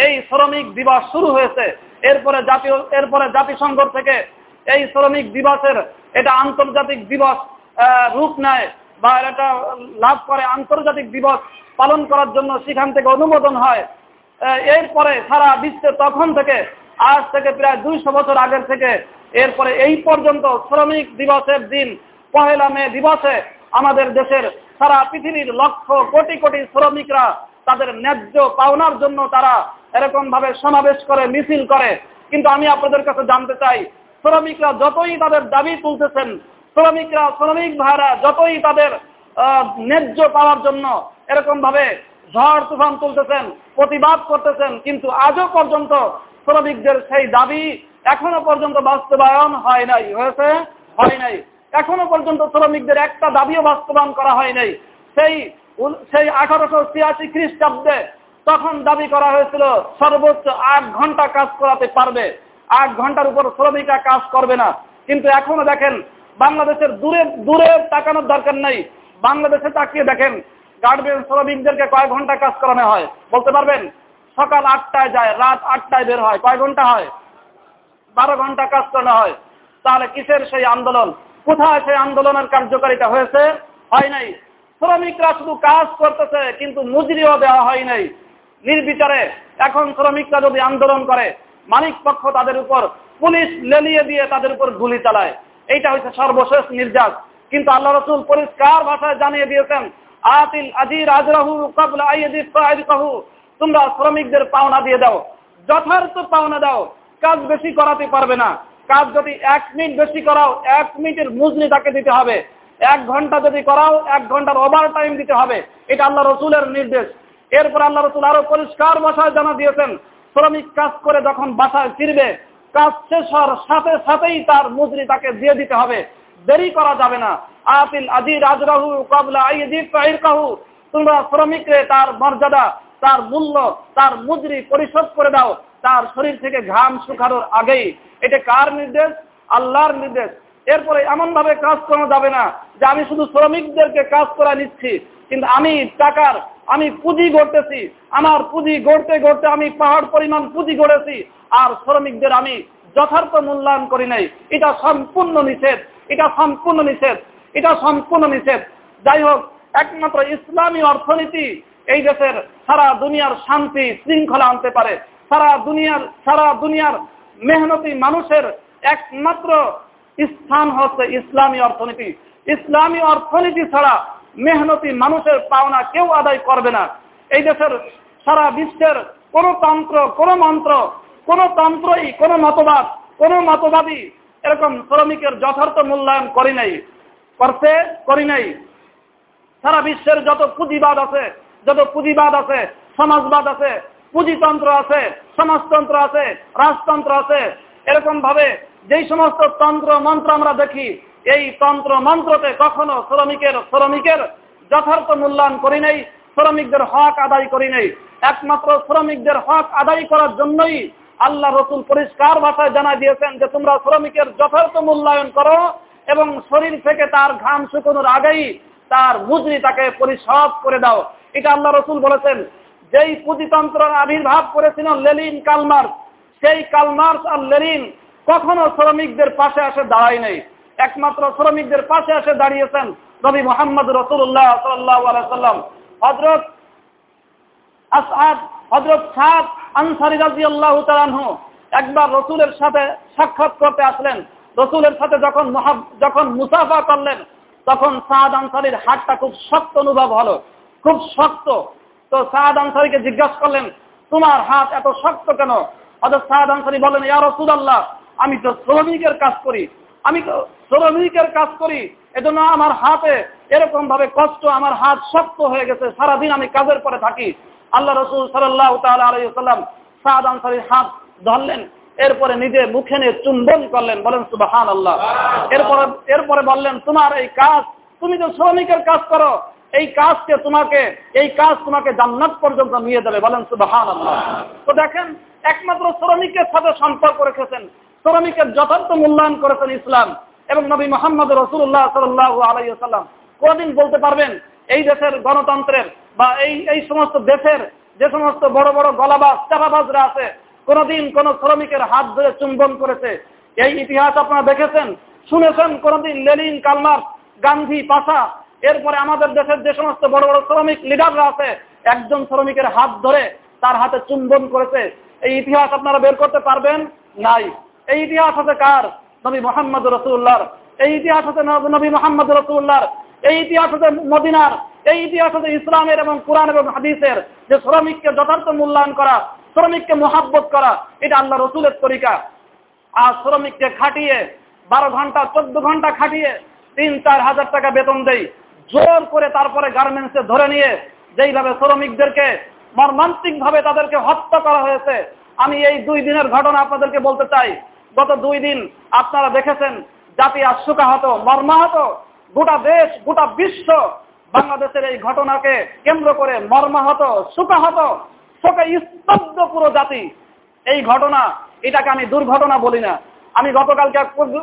এই শ্রমিক দিবস শুরু হয়েছে। এরপরে জাতীয়, এরপরে জাতিসংঘ থেকে এই শ্রমিক দিবসের এটা আন্তর্জাতিক দিবস রূপ নেয় বা এটা লাভ করে আন্তর্জাতিক দিবস পালন করার জন্য সেখান থেকে অনুমোদন হয়। এরপরে সারা বিশ্বে তখন থেকে, আজ থেকে প্রায় দুইশো বছর আগের থেকে, এরপরে এই পর্যন্ত শ্রমিক দিবসের দিন, পহেলা মে দিবসে আমাদের দেশের সারা পৃথিবীর লক্ষ কোটি কোটি শ্রমিকরা তাদের ন্যায্য পাওনার জন্য তারা এরকম ভাবে সমাবেশ করে, মিছিল করে। কিন্তু আমি আপনাদের কাছে জানতে চাই, শ্রমিকরা যতই তাদের দাবি তুলতেছেন, শ্রমিকরা, শ্রমিক ভাইরা যতই তাদের ন্যায্য পাওয়ার জন্য এরকম ভাবে ঝড় তুফান তুলতেছেন, প্রতিবাদ করতেছেন, কিন্তু আজও পর্যন্ত শ্রমিকদের সেই দাবি এখনও পর্যন্ত বাস্তবায়ন হয় নাই, হয়েছে? হয় নাই। এখনও পর্যন্ত শ্রমিকদের একটা দাবিও বাস্তবায়ন করা হয় নাই। সেই সেই আঠারোশো ছিয়াশি খ্রিস্টাব্দে তখন দাবি করা হয়েছিল, সর্বোচ্চ আট ঘণ্টা কাজ করাতে পারবে। আট ঘণ্টার উপর শ্রমিকরা কাজ করবে না। কিন্তু এখনও দেখেন, বাংলাদেশের দূরে দূরে তাকানোর দরকার নেই। বাংলাদেশে তাকিয়ে দেখেন গার্মেন্টস শ্রমিকদেরকে কয় ঘণ্টা কাজ করানো হয়। বলতে পারবেন? সকাল আটটায় যায়, রাত আটটায় বের হয়। কয় ঘণ্টা হয়? বারো ঘণ্টা কাজ করানো হয়। তাহলে কিসের সেই আন্দোলন? কোথায় সেই আন্দোলনের কার্যকারিতা হয়েছে? হয় নাই। শ্রমিকরা শুধু কাজ করতেছে, কিন্তু মজুরিও দেওয়া হয় নাই। নির্বিচারে এখন শ্রমিকরা যদি আন্দোলন করে, মালিক পক্ষ তাদের উপর পুলিশ লেলিয়ে দিয়ে তাদের উপর গুলি চালায়। এইটা হচ্ছে সর্বশেষ নির্যাস। কিন্তু আল্লাহ রসুল পরিষ্কার ভাষায় জানিয়ে দিয়েছেন আতিল আজির আজরাহু কাবলা কাহু তোমরা শ্রমিকদের পাওনা দিয়ে দাও। যথার্থ পাওনা দাও। কাজ বেশি করাতে পারবে না। কাজ যদি এক মিনিট বেশি করাও, এক মিনিটের মুজনি তাকে দিতে হবে। এক ঘণ্টা যদি করাও, এক ঘণ্টার ওভার টাইম দিতে হবে। এটা আল্লাহ রসুলের নির্দেশ। এরপর আল্লাহ রসুল আরও পরিষ্কার ভাষায় জানা দিয়েছেন, শ্রমিক কাজ করে যখন বাসায় ফিরবে, কাজ শেষ হওয়ার সাথে সাথেই তার মুজরি তাকে দিয়ে দিতে হবে। দেরি করা যাবে না। তোমরা তার মর্যাদা, তার মূল্য, তার পরিশোধ করে দাও। তার শরীর থেকে ঘাম শুকানোর আগেই। এটা কার নির্দেশ? আল্লাহর নির্দেশ। এরপরে এমন ভাবে কাজ যাবে না যে আমি শুধু শ্রমিকদেরকে কাজ করা নিচ্ছি, কিন্তু আমি টাকার, আমি পুঁজি গড়তেছি। আমার পুঁজি গড়তে গড়তে আমি পাহাড় পরিমাণ পুঁজি গড়েছি। আর শ্রমিকদের আমি যথার্থ মূল্যায়ন করি নাই। এটা সম্পূর্ণ নিষেধ। এটা সম্পূর্ণ নিষেধ। এটা সম্পূর্ণ নিষেধ। যাই হোক, একমাত্র ইসলামী অর্থনীতি এই দেশের সারা দুনিয়ার শান্তি শৃঙ্খলা আনতে পারে। সারা দুনিয়ার সারা দুনিয়ার মেহনতি মানুষের একমাত্র স্থান হচ্ছে ইসলামী অর্থনীতি। ইসলামী অর্থনীতি ছাড়া মেহনতি মানুষের পাওনা কেউ আদায় করবে না। এই দেশের সারা বিশ্বের কোন তন্ত্র, কোন মন্ত্র, কোন তন্ত্রই, কোন মতবাদ, কোন মতবাদী এরকম শ্রমিকের যথার্থ মূল্যায়ন করে নাই। করতে করি নাই। সারা বিশ্বের যত পুঁজিবাদ আছে, যত পুঁজিবাদ আছে, সমাজবাদ আছে, পুঁজিতন্ত্র আছে, সমাজতন্ত্র আছে, রাজতন্ত্র আছে এরকম ভাবে যেই সমস্ত তন্ত্র মন্ত্র আমরা দেখি, এই তন্ত্র মন্ত্রতে কখনো শ্রমিকের শ্রমিকের যথার্থ মূল্যায়ন করি নাই, শ্রমিকদের হক আদায় করি নাই। একমাত্র শ্রমিকদের হক আদায় করার জন্যই আল্লাহ রসুল পরিষ্কার ভাষায় জানা দিয়েছেন যে তোমরা শ্রমিকের যথার্থ মূল্যায়ন করো এবং শরীর থেকে তার ঘাম শুকোনোর আগেই তার মুজরি তাকে পরিশোধ করে দাও। এটা আল্লাহ রসুল বলেছেন, যেই পুঁজিতন্ত্রের আবির্ভাব করেছিল লেলিন কালমার্স, সেই কালমার্স আর লেলিন কখনো শ্রমিকদের পাশে আসে দাঁড়ায় নেই। একমাত্র শ্রমিকদের পাশে আসে দাঁড়িয়েছেন নবী মোহাম্মদ রসুল্লাহ সাল্লাম। হজরত আসাদ হজরত সাদ আনসারি রাজি আল্লাহ একবার রসুলের সাথে সাক্ষাৎ করতে আসলেন। রসুলের সাথে যখন যখন মুসাফা করলেন, তখন সাহাদ আনসারির হাতটা খুব শক্ত অনুভব হলো। খুব শক্ত। তো সাহাদ আনসারিকে জিজ্ঞাসা করলেন, তোমার হাত এত শক্ত কেন? অথচ সাহাদ আনসারি বলেন ইয়া রসুল আল্লাহ আমি তো শ্রমিকের কাজ করি। আমি তো শ্রমিকের কাজ করি। এজন্য আমার হাতে এরকম ভাবে কষ্ট, আমার হাত শক্ত হয়ে গেছে। সারাদিন আমি কাজের পরে থাকি। আল্লাহ রসুল সাল্লাহ তাল্লাম সাদ আনসারির হাত ধরলেন। এরপরে নিজে মুখে নিয়ে চুম্বন করলেন, বলেন সুবাহান আল্লাহ এরপরে এরপরে বললেন, তোমার এই কাজ, তুমি তো শ্রমিকের কাজ করো। এই কাজকে তোমাকে, এই কাজ তোমাকে জান্নাত পর্যন্ত নিয়ে দেবে বলেন সুবাহান আল্লাহ তো দেখেন, একমাত্র শ্রমিকের সাথে সম্পর্ক রেখেছেন। শ্রমিকের যথার্থ মূল্যায়ন করেছেন ইসলাম এবং নবী মোহাম্মদ রসুল্লাহ সাল্লাহ আলাইসাল্লাম কোনদিন বলতে পারবেন, এই দেশের গণতন্ত্রের বা এই এই সমস্ত দেশের যে সমস্ত বড় বড় গলাবাজ চাপাবাজরা আছে কোনদিন কোন শ্রমিকের হাত ধরে চুম্বন করেছে। এই ইতিহাস আপনারা দেখেছেন, শুনেছেন কোনদিন লেনিন, কালমার, গান্ধী, পাশা, এরপরে আমাদের দেশের যে সমস্ত বড় বড় শ্রমিক লিডাররা আছে, একজন শ্রমিকের হাত ধরে তার হাতে চুম্বন করেছে। এই ইতিহাস আপনারা বের করতে পারবেন? নাই। এই ইতিহাস আছে কার? নবী মোহাম্মদ রসুল্লাহর এই ইতিহাস আছে নবী মোহাম্মদ রসুল্লাহর এই ইতিহাস আছে মদিনার। এই ইতিহাস আছে ইসলামের এবং কোরআন এবং হাদিসের। যে শ্রমিককে যথার্থ মূল্যায়ন করা শ্রমিককে মোহাব্বত করা, এটা আল্লাহ রসুলের তরিকা। আর শ্রমিককে খাটিয়ে, বারো ঘণ্টা, চোদ্দ ঘণ্টা খাটিয়ে, তিন, চার হাজার টাকা বেতন দেই। জোর করে তারপরে গার্মেন্টসে ধরে নিয়ে, যেইভাবে শ্রমিকদেরকে মর্মান্তিক ভাবে তাদেরকে হত্যা করা হয়েছে, আমি এই দুই দিনের ঘটনা আপনাদেরকে বলতে চাই। গত দুই দিন আপনারা দেখেছেন, জাতি আর সুকাহত মর্মাহত, গোটা দেশ, গোটা বিশ্ব বাংলাদেশের এই ঘটনাকে কেন্দ্র করে মর্মাহত সুকাহত শোকে স্তব্ধ পুরো জাতি। এই ঘটনা, এটাকে আমি দুর্ঘটনা বলি না। আমি গতকালকে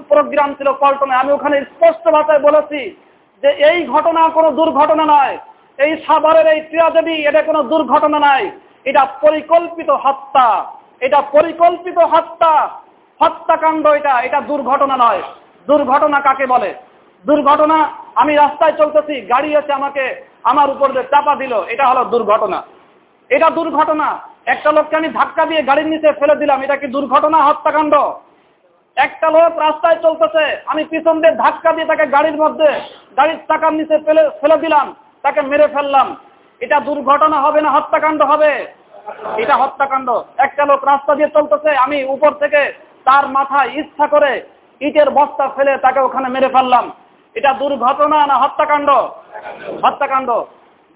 প্রোগ্রাম ছিল পল্টনে, আমি ওখানে স্পষ্ট ভাষায় বলেছি যে এই ঘটনা কোনো দুর্ঘটনা নয়। এই সাভারের এই ট্রাজেডি এটা কোনো দুর্ঘটনা নাই। এটা পরিকল্পিত হত্যা। এটা পরিকল্পিত হত্যা। হত্যাকাণ্ড এটা এটা দুর্ঘটনা নয়। দুর্ঘটনা কাকে বলে? দুর্ঘটনা, আমি রাস্তায় চলতেছি, গাড়ি এসে আমাকে আমার উপর চাপা দিল, এটা হলো দুর্ঘটনা। এটা দুর্ঘটনা। একটা লোককে আমি ধাক্কা দিয়ে গাড়ির নিচে ফেলে দিলাম, এটা কি দুর্ঘটনা, হত্যাকাণ্ড? একটা লোক রাস্তায় চলতেছে, আমি পিছন দিয়ে ধাক্কা দিয়ে তাকে গাড়ির মধ্যে, গাড়ির চাকার নিচে ফেলে ফেলে দিলাম, তাকে মেরে ফেললাম। এটা দুর্ঘটনা হবে না হত্যাকাণ্ড হবে? এটা হত্যাকাণ্ড। একটা লোক রাস্তা দিয়ে চলতেছে, আমি উপর থেকে তার মাথায় ইচ্ছা করে ইটের বস্তা ফেলে তাকে ওখানে মেরে ফেললাম। এটা দুর্ঘটনা না হত্যাকাণ্ড? হত্যাকাণ্ড।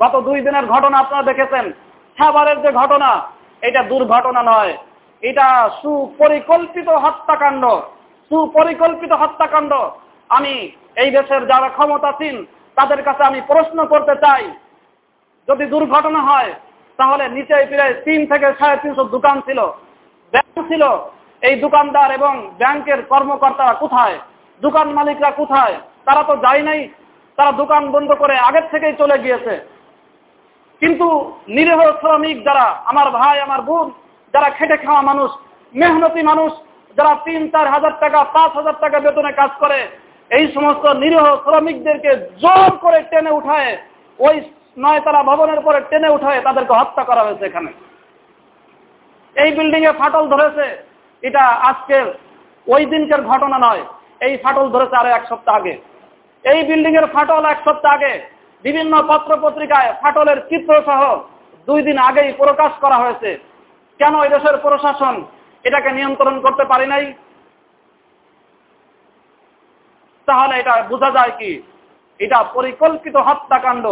গত দুই দিনের ঘটনা আপনারা দেখেছেন। সাভারের যে ঘটনা, এটা দুর্ঘটনা নয়। এটা সুপরিকল্পিত হত্যাকাণ্ড। সুপরিকল্পিত হত্যাকাণ্ড। আমি এই দেশের যারা ক্ষমতাসীন, তাদের কাছে আমি প্রশ্ন করতে চাই, যদি দুর্ঘটনা হয়, তাহলে নিচে প্রায় তিন থেকে সাড়ে তিনশো দোকান ছিল। ব্যাংক ছিল। এই দোকানদার এবং ব্যাংকের কর্মকর্তারা কোথায়? দোকান মালিকরা কোথায়? তারা তো যায় নাই। তারা দোকান বন্ধ করে আগের থেকেই চলে গিয়েছে। কিন্তু নিরীহ শ্রমিক যারা, আমার ভাই, আমার বোন, যারা খেটে খাওয়া মানুষ, মেহনতি মানুষ, যারা তিন, চার হাজার টাকা, পাঁচ হাজার টাকা বেতনে কাজ করে, এই সমস্ত নিরীহ শ্রমিকদেরকে জোর করে টেনে উঠায়, ওই নয়তলা ভবনের পরে টেনে উঠায় তাদেরকে হত্যা করা হয়েছে এখানে। এই বিল্ডিং এ ফাটল ধরেছে, এটা আজকের ওই দিনকের ঘটনা নয়, এই ফাটল ধরেছে আরও এক সপ্তাহ আগে। এই বিল্ডিং এর ফাটল এক সপ্তাহ আগে বিভিন্ন পত্র পত্রিকায় ফাটলের চিত্র সহ দুই দিন আগেই প্রকাশ করা হয়েছে। কেন এই দেশের প্রশাসন এটাকে নিয়ন্ত্রণ করতে পারি নাই? তাহলে এটা বোঝা যায় কি, এটা পরিকল্পিত হত্যাকাণ্ড।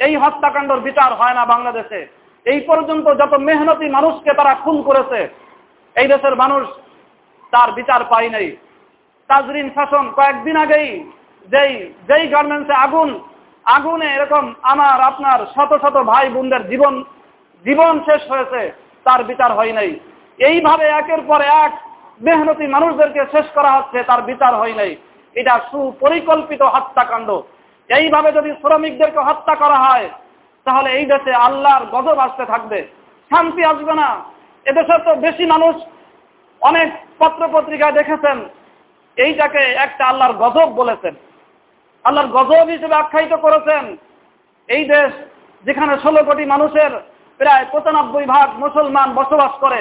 এই হত্যাকাণ্ডর বিচার হয় না বাংলাদেশে। এই পর্যন্ত যত মেহনতি মানুষকে তারা খুন করেছে, এই দেশের মানুষ তার বিচার পাই নাই। তাজরিন শাসন কয়েকদিন আগেই যেই যেই গার্মেন্টসে আগুন আগুনে এরকম আমার, আপনার শত শত ভাই বোনদের জীবন জীবন শেষ হয়েছে, তার বিচার হয় নাই। এইভাবে একের পর এক মেহনতি মানুষদেরকে শেষ করা হচ্ছে, তার বিচার হয় নাই। এটা সুপরিকল্পিত হত্যাকাণ্ড। এইভাবে যদি শ্রমিকদেরকে হত্যা করা হয়, তাহলে এই দেশে আল্লাহর গজব আসতে থাকবে। শান্তি আসবে না। এদেশে তো বেশি মানুষ অনেক পত্র পত্রিকায় দেখেছেন, এইটাকে একটা আল্লাহর গজব বলেছেন। আল্লাহর গজব হিসেবে আখ্যায়িত করেছেন। এই দেশ যেখানে ষোলো কোটি মানুষের প্রায় পঁচানব্বই ভাগ মুসলমান বসবাস করে,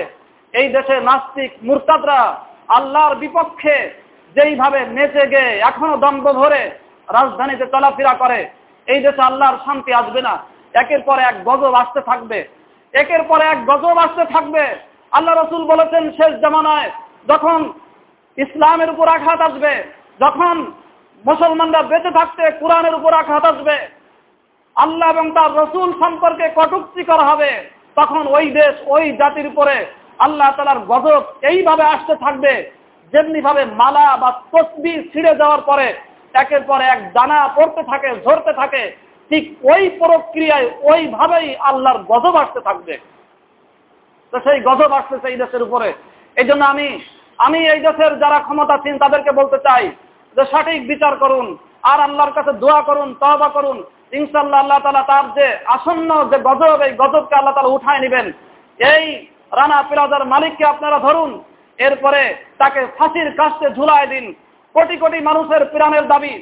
এই দেশে নাস্তিক মুরতাদরা আল্লাহর বিপক্ষে যেইভাবে নেচে গে এখনও দম্ভ ভরে রাজধানীতে চলাফেরা করে, এই দেশে আল্লাহর শান্তি আসবে না। একের পর এক গজব আসতে থাকবে। একের পর এক গজব আসতে থাকবে। আল্লাহ রসুল বলেছেন, শেষ জামানায় যখন ইসলামের উপর আঘাত আসবে, যখন মুসলমানরা বেঁচে থাকতে কোরআনের উপর আঘাত আসবে। আল্লাহ এবং তার রসুল সম্পর্কে কটুক্তি করা হবে। তখন ওই দেশ, ওই জাতির উপরে আল্লাহ তালার গজব এইভাবে আসতে থাকবে যেমনি ভাবে মালা বা তসবি ছিঁড়ে যাওয়ার পরে একের পর এক দানা পড়তে থাকে, ঝরতে থাকে, ঠিক ওই প্রক্রিয়ায় ওইভাবেই আল্লাহর গজব আসতে থাকবে। তো সেই গজব আসতেছে এই দেশের উপরে। এই আমি আমি এই দেশের যারা ক্ষমতাসীন তাদেরকে বলতে চাই যে সঠিক বিচার করুন, আর আল্লাহর কাছে দোয়া করুন তহবা করুন ইনশাল্লাহ আল্লাহ তালা তার যে আসন্ন যে গজব, এই গজবকে আল্লাহ তালা উঠায় নেবেন। এই রানা পিরাজার মালিককে আপনারা ধরুন, এরপরে তাকে ফাঁসির কাছে ঝুলায় দিন। কোটি কোটি মানুষের প্রাণের দাবি,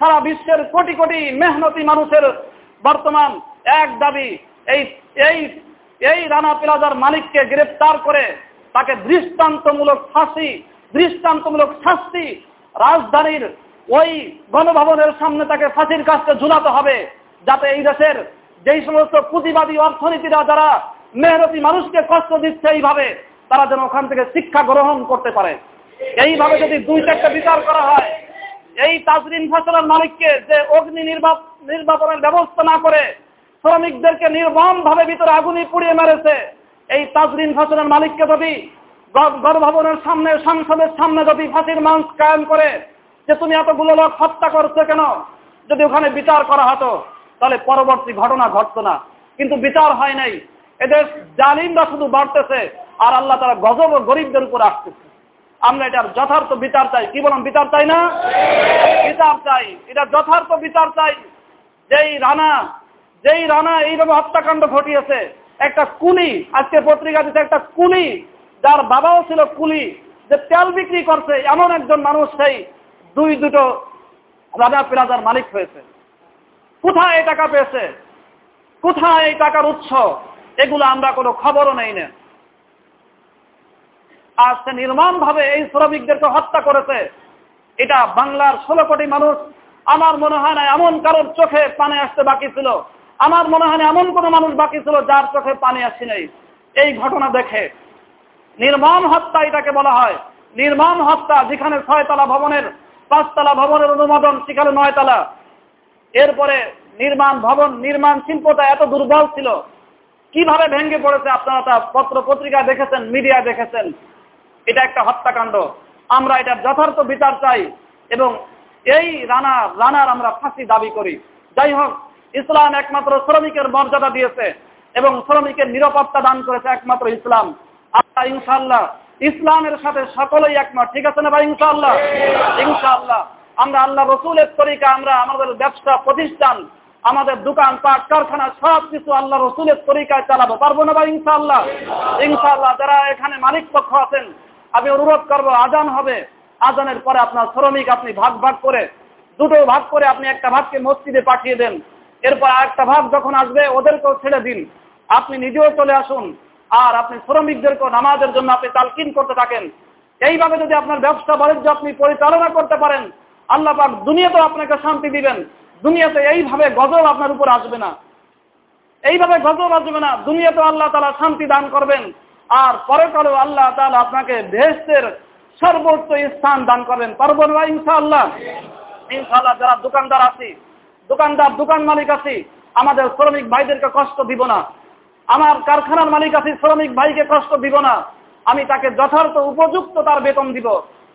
সারা বিশ্বের কোটি কোটি মেহনতি মানুষের বর্তমান এক দাবি, এই এই এই রানা প্লাজার মালিককে গ্রেপ্তার করে তাকে দৃষ্টান্তমূলক ফাঁসি, দৃষ্টান্তমূলক শাস্তি রাজধানীর ওই গণভবনের সামনে তাকে ফাঁসির কাছে ঝুলাতে হবে, যাতে এই দেশের যেই সমস্ত পুঁজিবাদী অর্থনীতিরা যারা মেহনতি মানুষকে কষ্ট দিচ্ছে এইভাবে, তারা যেন ওখান থেকে শিক্ষা গ্রহণ করতে পারে। এইভাবে যদি দুই চারটা বিচার করা হয়, এই তাজরিন ফসলের মালিককে যে অগ্নি নির্বাপনের ব্যবস্থা না করে শ্রমিকদেরকে নির্মম ভাবে ভিতরে আগুনি পুড়িয়ে মেরেছে, এই তাজরিন ফসলের মালিককে যদি গণভবনের সামনে, সংসদের সামনে যদি ফাঁসির মাংস কায়ন করে যে তুমি এতগুলো লোক হত্যা করছ কেন? যদি ওখানে বিচার করা হতো, তাহলে পরবর্তী ঘটনা ঘটতো না। কিন্তু বিচার হয় নাই। এদের জালিমরা শুধু বাড়তেছে আর আল্লাহ তারা গজব গরিবদের উপর আসতেছে। আমরা এটার যথার্থ বিচার চাই। কি বললাম, বিচার চাই না? বিচার চাই। এটা যথার্থ বিচার চাই। যেই রানা যেই রানা এইভাবে হত্যাকাণ্ড ঘটিয়েছে, একটা কুলি আজকে পত্রিকা দিতে একটা কুলি যার বাবাও ছিল কুলি, যে তেল বিক্রি করছে, এমন একজন মানুষ সেই দুই দুটো রাজা প্লাজার মালিক হয়েছে। কোথায় এই টাকা পেয়েছে? কোথায় এই টাকার উৎস? এগুলো আমরা কোনো খবরও নেই না। আর সে নির্মম ভাবে এই শ্রমিকদেরকে হত্যা করেছে। এটা বাংলার ষোলো কোটি মানুষ। আমার মনে হয় না এমন কারোর চোখে পানি আসতে বাকি ছিল। আমার মনে হয় না এমন কোন মানুষ বাকি ছিল যার চোখে পানি আসছে নেই এই ঘটনা দেখে নির্মম হত্যা এটাকে বলা হয়। নির্মম হত্যা, যেখানে ছয়তলা ভবনের, পাঁচতলা ভবনের অনুমোদন, সেখানে নয়তলা। এরপরে নির্মাণ ভবন, নির্মাণ শিল্পটা এত দুর্বল ছিল। কীভাবে ভেঙে পড়েছে আপনারা তা পত্র পত্রিকা দেখেছেন, মিডিয়া দেখেছেন? এটা একটা হত্যাকাণ্ড। আমরা এটার যথার্থ বিচার চাই এবং এই রানা, রানার আমরা ফাঁসি দাবি করি। যাই হোক, ইসলাম একমাত্র শ্রমিকের মর্যাদা দিয়েছে এবং শ্রমিকের নিরাপত্তা দান করেছে একমাত্র ইসলাম। আল্লাহ ইনশাল্লাহ ইসলামের সাথে সকলেই একমত, ঠিক আছে না ভাই ইনশাল্লাহ ইনশাল্লাহ আমরা আল্লাহ রসুলের তরিকা, আমরা আমাদের ব্যবসা, প্রতিষ্ঠান, আমাদের দোকান, পাট, কারখানা, সব কিছু আল্লাহ রসুলের তরিকায় চালাবো। পারব না ভাই ইনশাল্লাহ ইনশাল্লাহ যারা এখানে মালিক পক্ষ আছেন, আমি অনুরোধ করব, আজান হবে। আজানের পরে আপনার শ্রমিক আপনি ভাগ ভাগ করে, দুটো ভাগ করে আপনি একটা ভাগকে মসজিদে পাঠিয়ে দেন। এরপর একটা ভাগ যখন আসবে, ওদেরকেও ছেড়ে দিন। আপনি নিজেও চলে আসুন। আর আপনি শ্রমিকদেরকেও নামাজের জন্য আপনি তালকিন করতে থাকেন। এইভাবে যদি আপনার ব্যবসা বাণিজ্য আপনি পরিচালনা করতে পারেন, আল্লাহ পাক দুনিয়াতেও আপনাকে শান্তি দিবেন। দুনিয়াতে এইভাবে গজব আপনার উপর আসবে না। এইভাবে গজব আসবে না। দুনিয়াতে আল্লাহ তালা শান্তি দান করবেন। আর পরে কালেও আল্লাহ তালা আপনাকে ভেস্তের সর্বোচ্চ স্থান দান করবেন। পারব না ইনশাআল্লাহ? ইনশাআল্লাহ যারা দোকানদার আছি, দোকানদার, দোকান মালিক আছি, আমাদের শ্রমিক ভাইদেরকে কষ্ট দিব না। আমার কারখানার মালিক আছি, শ্রমিক ভাইকে কষ্ট দিব না। আমি তাকে যথার্থ উপযুক্ত তার বেতন দিব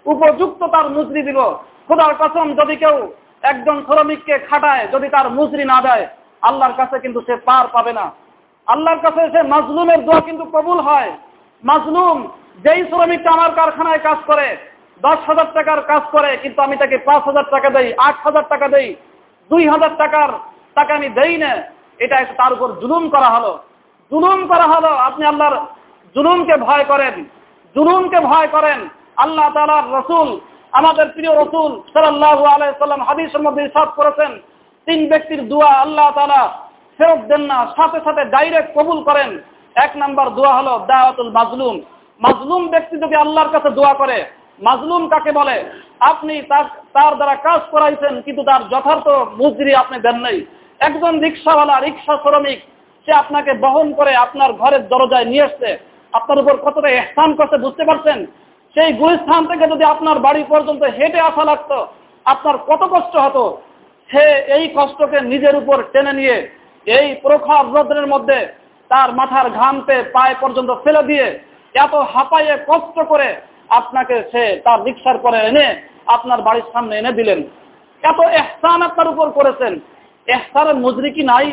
উপযুক্ত তার মুজরি দিব। খোদার কসম, যদি কেউ একজন শ্রমিককে খাটায়, যদি তার মুজরি না দেয়, আল্লাহর কাছে কিন্তু সে পার পাবে না। আল্লাহর কাছে সে মাজলুমের দোয়া কিন্তু কবুল হয়। মাজলুম, যেই শ্রমিকটা আমার কারখানায় কাজ করে, দশ হাজার টাকার কাজ করে, কিন্তু আমি তাকে পাঁচ হাজার টাকা দেই, আট হাজার টাকা দেই, দুই হাজার টাকার টাকা আমি দেই না, এটা তার উপর জুলুম করা হলো। জুলুম করা হলো, আপনি আল্লাহর জুলুমকে ভয় করেন জুলুমকে ভয় করেন। আল্লাহ তালার রসুল, আমাদের প্রিয় রসুল সাল্লাহ আলাইসাল্লাম হাদিসের মধ্যে সব করেছেন, তিন ব্যক্তির দোয়া আল্লাহ তালা ফেরত দেন না, সাথে সাথে ডাইরেক্ট কবুল করেন। এক নাম্বার দোয়া হলো দাওয়াতুল মাজলুম। মাজলুম ব্যক্তি যদি আল্লাহর কাছে দোয়া করে, মাজলুম কাকে বলে? আপনি তার দ্বারা কাজ করাইছেন, কিন্তু তার যথার্থ মজুরি আপনি দেন নাই। একজন রিক্সাওয়ালা, রিক্সা শ্রমিক সে আপনাকে বহন করে আপনার ঘরের দরজায় নিয়ে এসছে। আপনার উপর কতটা এহসান করছে বুঝতে পারছেন? সেই গুলিস্থান থেকে যদি আপনার বাড়ি পর্যন্ত হেঁটে আসা লাগতো, আপনার কত কষ্ট হতো? সে এই কষ্টকে নিজের উপর টেনে নিয়ে এই প্রখর রোদ্রের মধ্যে তার মাথার ঘামতে পায়ে পর্যন্ত ফেলে দিয়ে এত হাঁপাইয়ে কষ্ট করে আপনাকে সে তার রিক্সার করে এনে আপনার বাড়ির সামনে এনে দিলেন। এত এহসান আপনার উপর করেছেন। এহসানের মজুরি কি নাই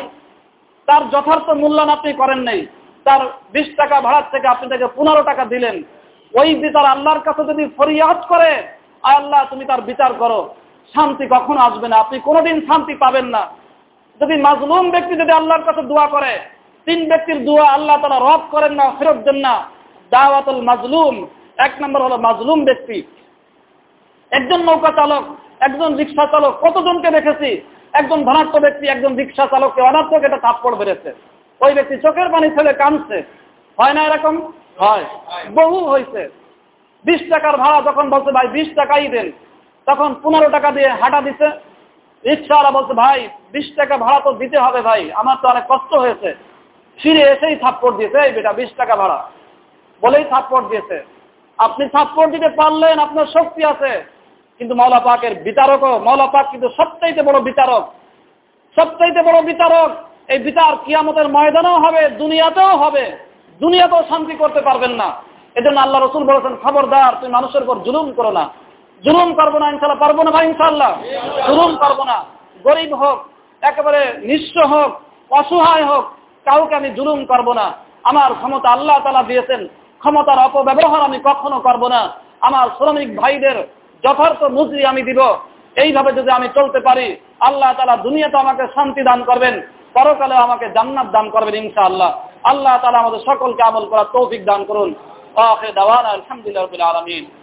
তার যথার্থ মূল্যায়ন আপনি করেন নাই। তার বিশ টাকা ভাড়ার থেকে আপনি তাকে পনেরো টাকা দিলেন। ওই বিচার আল্লাহর কাছে যদি ফরিয়াদ করে, আয় আল্লাহ, তুমি তার বিচার করো। শান্তি কখনো আসবে না। আপনি কোনোদিন শান্তি পাবেন না। যদি মাজলুম ব্যক্তি যদি আল্লাহর কাছে দোয়া করে, তিন ব্যক্তির দোয়া আল্লাহ তারা রদ করেন না, ফেরত দেন না। দাওয়াতুল মাজলুম, এক নম্বর হলো মাজলুম ব্যক্তি। একজন নৌকা চালক, একজন রিক্সা চালক, কতজনকে দেখেছি একজন ধনাত্ম ব্যক্তি, একজন রিক্সা চালককে অনার্থক এটা থাপ্পড় বেড়েছে ওই ব্যক্তি চোখের পানি ছেলে কাঁদছে। হয় না এরকম? হয়। বহু হয়েছে বিশ টাকার ভাড়া যখন বলছে, ভাই, বিশ টাকাই দেন। তখন পনেরো টাকা দিয়ে হাঁটা দিছে। রিক্সাওয়ালা বলছে, ভাই, বিশ টাকা ভাড়া তো দিতে হবে ভাই, আমার তো অনেক কষ্ট হয়েছে। ফিরে এসেই থাপ্পড় দিয়েছে, এই বেটা, বিশ টাকা ভাড়া। বলেই থাপ্পড় দিয়েছে। আপনি থাপ্পড় দিতে পারলেন, আপনার শক্তি আছে। কিন্তু মৌলা পাকের বিচারকও মৌলা পাক কিন্তু সবচাইতে বড় বিচারক সবচাইতে বড় বিচারক এই বিচার কিয়ামতের ময়দানেও হবে, দুনিয়াতেও হবে। দুনিয়াতেও শান্তি করতে পারবেন না। এজন্য আল্লাহ রসুল বলেছেন, খবরদার, তুমি মানুষের উপর জুলুম করো না। জুলুম করব না ইনশাল্লাহ পারব না ভাই ইনশাল্লাহ জুলুম করব না। গরিব হোক, একেবারে নিঃস্ব হোক, অসহায় হোক, কাউকে আমি জুলুম করব না। আমার ক্ষমতা আল্লাহ তালা দিয়েছেন। ক্ষমতার অপব্যবহার আমি কখনো করব না। আমার শ্রমিক ভাইদের যথার্থ মজুরি আমি দিব। এইভাবে যদি আমি চলতে পারি, আল্লাহ তালা দুনিয়াতে আমাকে শান্তি দান করবেন পরকালে আমাকে জান্নাত দান করবেন ইনশা আল্লাহ আল্লাহ তালা আমাদের সকলকে আমল করা তৌফিক দান করুন। আলহামদুলিল্লাহ আলমিন।